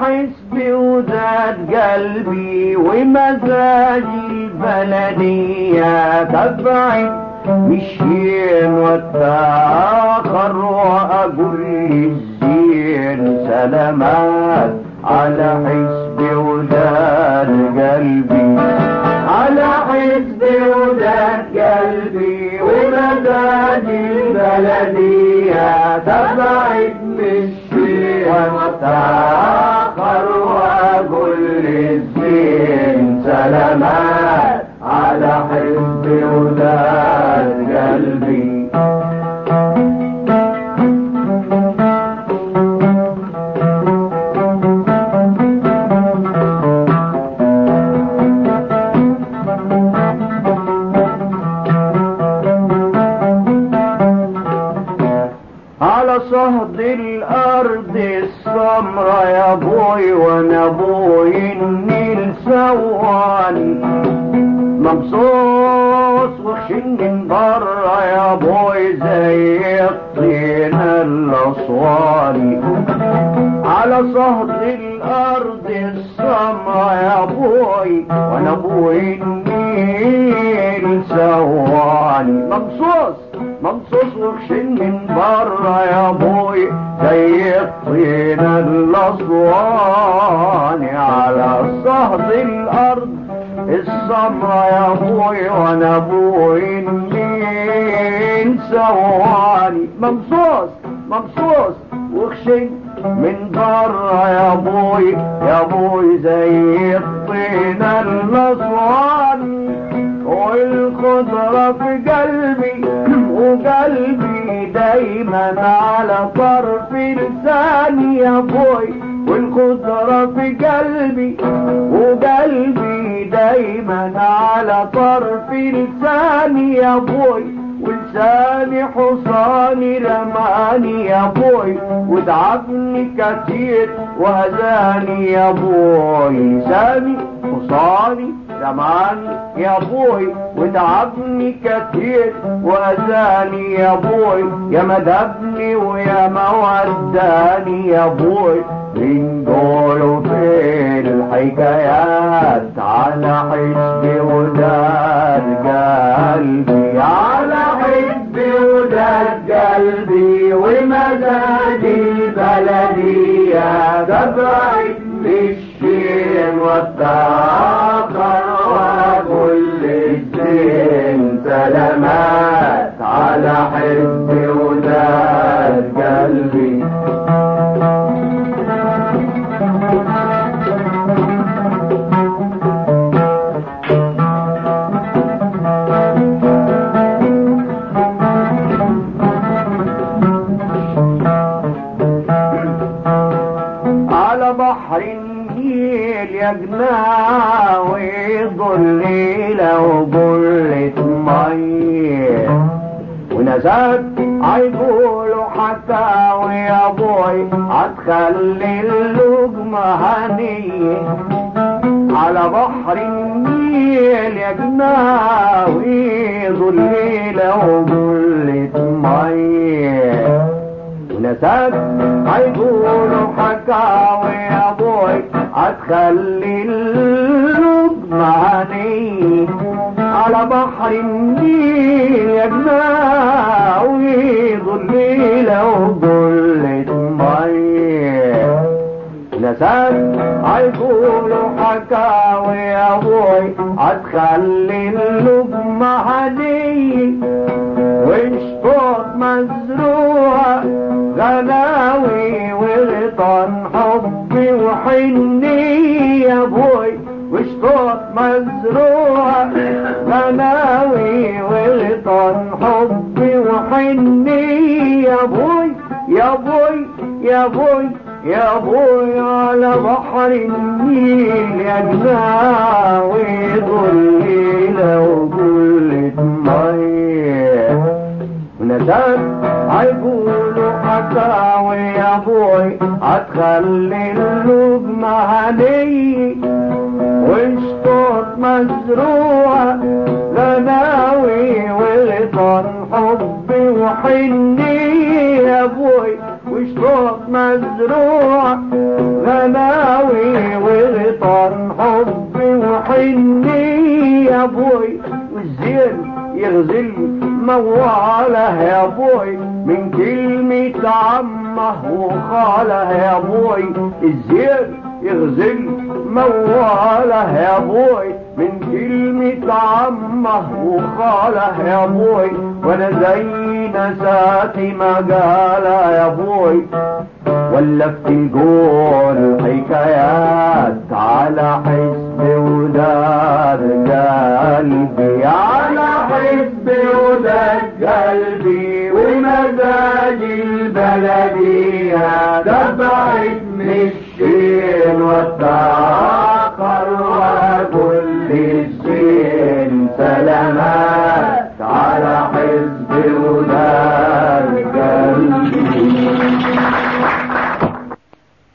حسبي بوداد قلبي ومزاجي بلدية تبعي. بالشين والتآخر وأقول للزين سلامات على حس بوداد قلبي. على حس بوداد قلبي ومزاجي بلدية تبعي. بالشين والتآخر سلامات على حسبي ودار قلبي. على صهد الأرض السمرة يا أبوي وأنا أبوي النيل سواني مبسوط وخشن من برا يا أبوي زي الطين الاسواني على صهد الأرض السمرة يا أبوي وأنا أبوي النيل سواني. مبسوط ممصوص وخشن من برا يا أبوي زي الطين الاسواني على صهد الأرض السمرة يا أبوي وأنا أبوي النيل سواني ممصوص ممصوص وخشن من برا يا أبوي يا أبوي زي الطين الأسواني. والخضرة في قلبي وقلبي دايما على طرف لساني يا بوي. والخضرة في قلبي وقلبي دايما على طرف لساني يا بوي. ولساني حصاني رماني يا بوي. وتعبني كتير وهزاني يا بوي. لساني حصاني زماني يا بوي وتعبني كتير واذاني يا بوي يا مدبني ويا موداني يا بوي بنقولوا في الحكايات على حسبي ودار قلبي. على حسبي ودار قلبي ومزاجي دبعت بالشين والتاخر وكل الدين سلامات على حسبي ودار قلبي. على بحر يا جناوي ظليلة وقلة ونزلت عيقولوا حكاوي يا بوي هتخلي اللقمة هنية. على بحر النيل يا جناوي ظليلة وقلة مية ونسات هيقولوا حكاوي يا بوي هتخلي اللقمة هنية. على بحر النيل يا جناوي ظليلة وقلة مية نسات هيقولوا حكاوي يا بوي هتخلي اللقمة هنية غناوي وغطان حبي وحني. يا بوي يا بوي يا بوي يا بوي على بحر النيل يا جناوي ظليلة وقلة مية ونسات هيقولوا حكاوي يا بوي هتخلي اللقمة هنية وشطوط مزروع غناوي وغطان حبي وحني. يا بوي وشطوط مزروع غناوي وغطان حبي وحني. يا بوي والزين يغزل مواله. يا بوي من كلمة عمه وخاله. يا بوي الزين يغزل مواله. يا بوي من كلمة عمه وخاله يا أبوي وأنا زي نساتي ما قال يا أبوي ولفت الجول حكايات على حسب ودار قلبي. على حسب ودار قلبي ومزاج البلدية تبعت من الشين والتعب